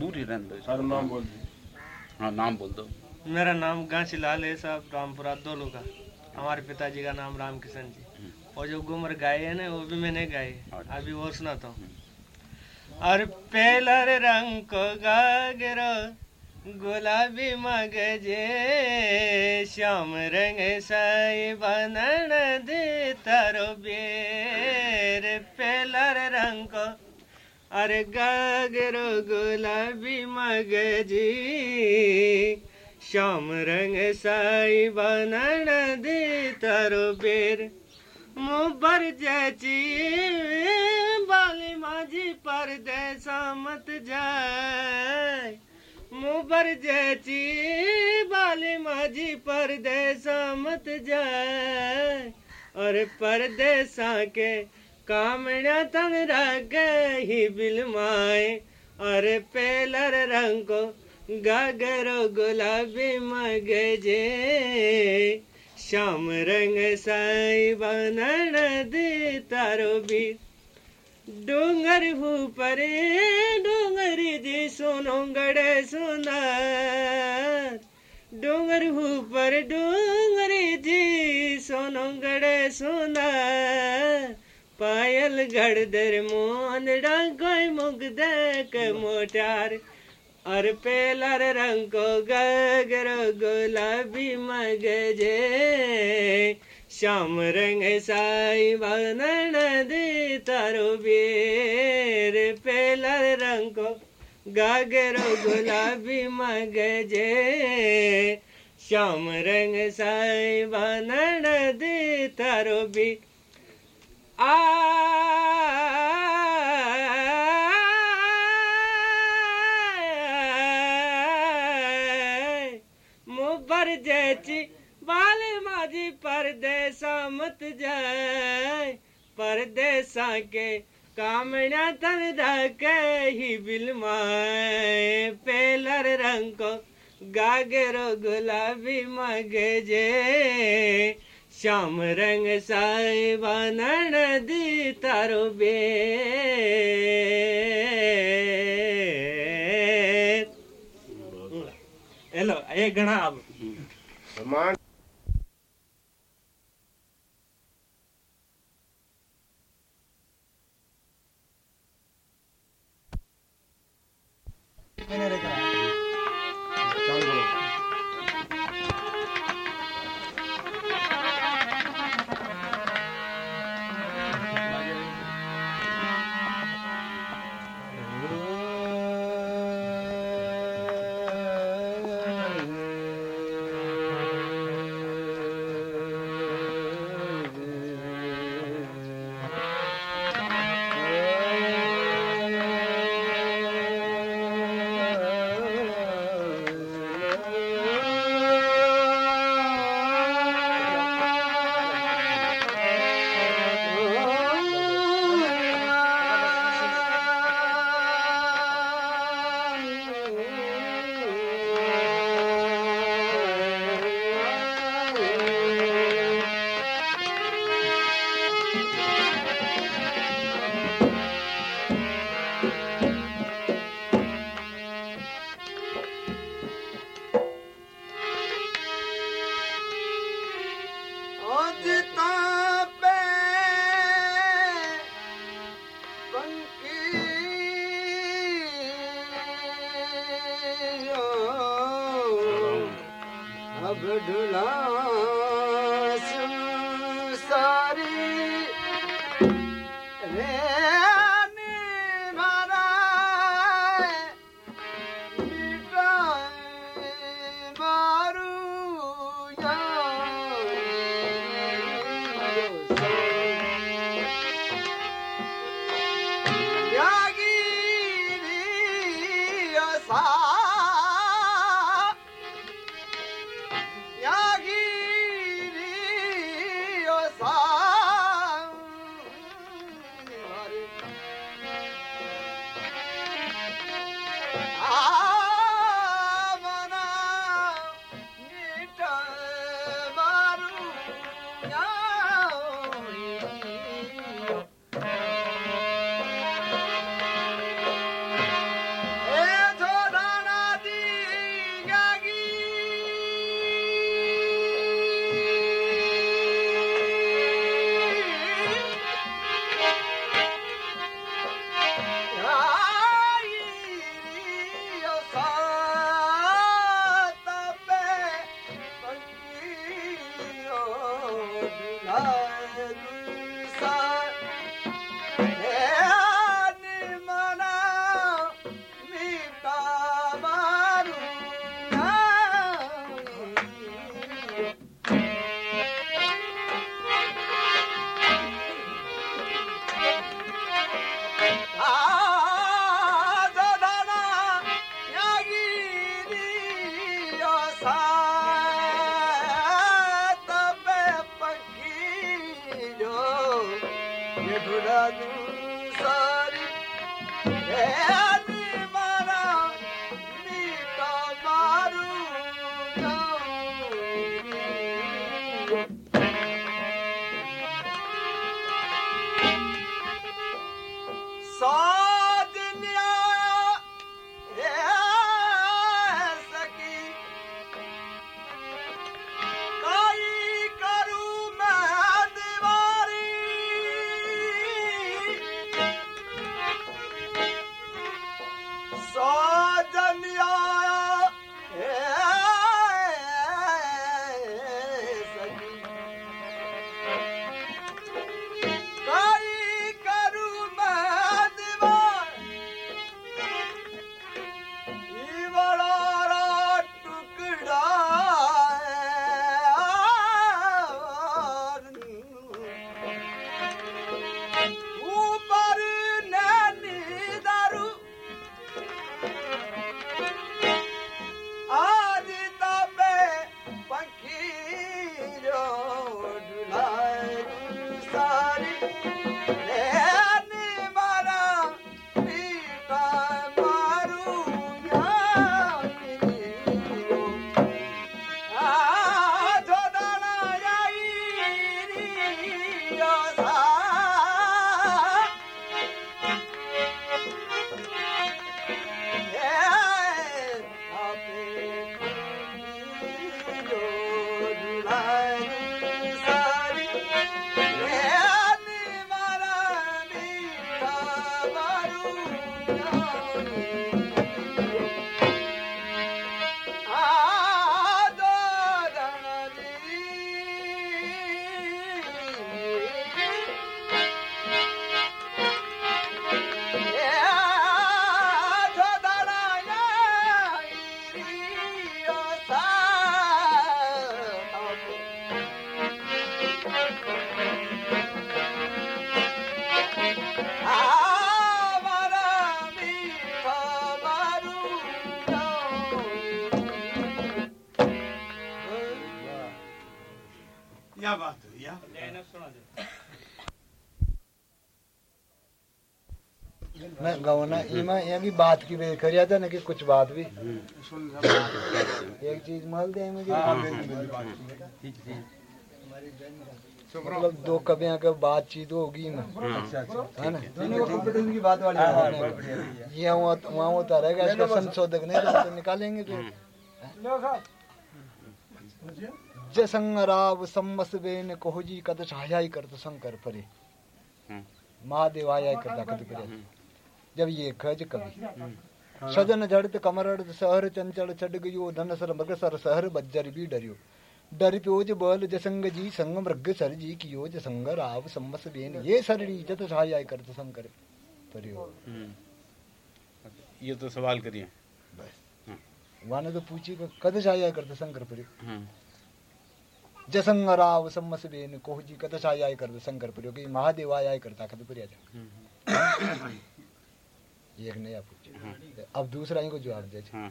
दूर ही रहने दो सर नाम बोल दो हाँ नाम बोल दो। मेरा नाम गांची लाल है साहब रामपुरा दोलू का। हमारे पिताजी का नाम राम किशन जी और जो गुमर गाय है ना वो भी मैंने गाई अभी और सुनाता हूँ। और पेलर रंग को गागरो गुलाबी मगजे श्याम रंग साई बनन दे तारो बेर। पेलर रंग को अरे गागरो गुलाबी मगजी श्याम रंग साई बनन दे तारो बेर मुबर जची, बाली माझी परदेसा मत जाय। मुबर जची, बाली माझी परदेसा मत जाय। और परदेसा के कामण्या तन रग ही बिलमाए और पेलर रंग गागरो गुलाबी मगजे श्याम रंग साई बनन दे तारो भी। डोंगर ऊपर डोंगर जी सुनो गड़े सुनार डोंगर ऊपर डोंगर जी सुनो गड़े सुनार पायल गड़दर मोन डाकोय मुग देख मोटार। और पेलर रंग गगरो गुलाबी मगजे। श्याम रंग साई बनन दे तारो बेर पेलर रंग गागरो गुलाबी मगजे। श्याम रंग साई बनन दे तारो बी आ मुबर जैची, बाल माझी परदेसा मत जाय परदेसा के कामण्या तन रखे ही बिलमाए पेलर रंग को गागरो गुलाबी मगजे श्याम रंग साई बनन दी तारो बे। हेलो एक गणा अब ये दुलारी सारी या बात हुई या न गवना इमा ये भी बात की करिया था ना कि कुछ बात भी। एक चीज़ मान दे मुझे। मतलब दो कबियाँ का बातचीत होगी ना। है ना? की बात वाली ये वहाँ वहाँ होता रहेगा इसका संशोधक नहीं तो तो निकालेंगे फिर। जसंग राव सम्मस बेन कोहजी कद छाया ही करत शंकर परे। महादेव आया ही करता कद परे। जब ये खज कवि। सजन जड़त कमर सहर चंचल चढ़ गयो धन सर मग सर सहर बज्जर भी डरियो। डर प्योज बल जसंग जी संग मृग सर जी कियो जसंग राव सम्मस बेन। ये सरड़ी जत छाया करत शंकर परियो ये तो सवाल करिए। वाने तो पूछी को कद छाया करत शंकर परियो हम्म, जसंग राव सम्मस बेन कोह जी कद छाया करत शंकर परियो कि महादेव आया करता कद परिया जा एक नया पूछे अब दूसरा ही को जवाब दे। हाँ।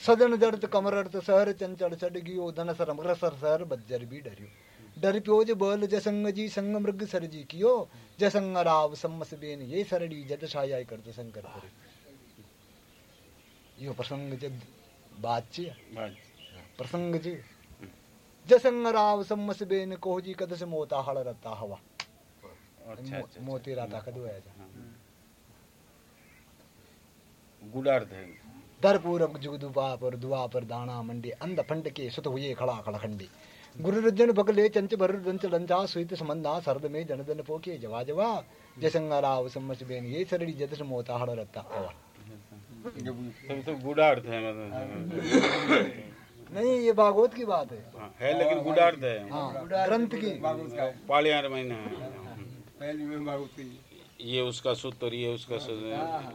सदन जड़त कमर अर्थ सहर चंचल चढ़ गियो धन सर मगर सर सहर बज्जर भी डरियो डर प्योज बल जसंग जी संग मृग सर जी कियो जसंग राव सम्मस बेन ये सरड़ी जत छाया करत शंकर करे यो प्रसंग जब बात ची प्रसंग जी जसंग राव सम्मस बेन कोह जी कद से मोता हड़ रता हवा. अच्छा अच्छा मोती राता कद जा. गुड़ार्थ है. दर पूरब जुग दुआ पर दुआ पर दाना मंडी अंध फंड के सुत हुए खड़ा खड़ा खंडी. गुरु रजन बगले चंच भर दंच लंचा सुहित समन्ना सरद में जनदन पोके जवा जवा. जसंगा राव सम्मस बेन ये सरड़ी जतस मोता हड़ रत्ता अवा तब तो गुड़ार्थ है मतलब. नहीं ये भागवत की बात है। हाँ, है लेकिन गुड़ार्थ है हाँ ग्रंथ की। पालियार महीना है। ये उसका सूत्र ये उसका सूत्र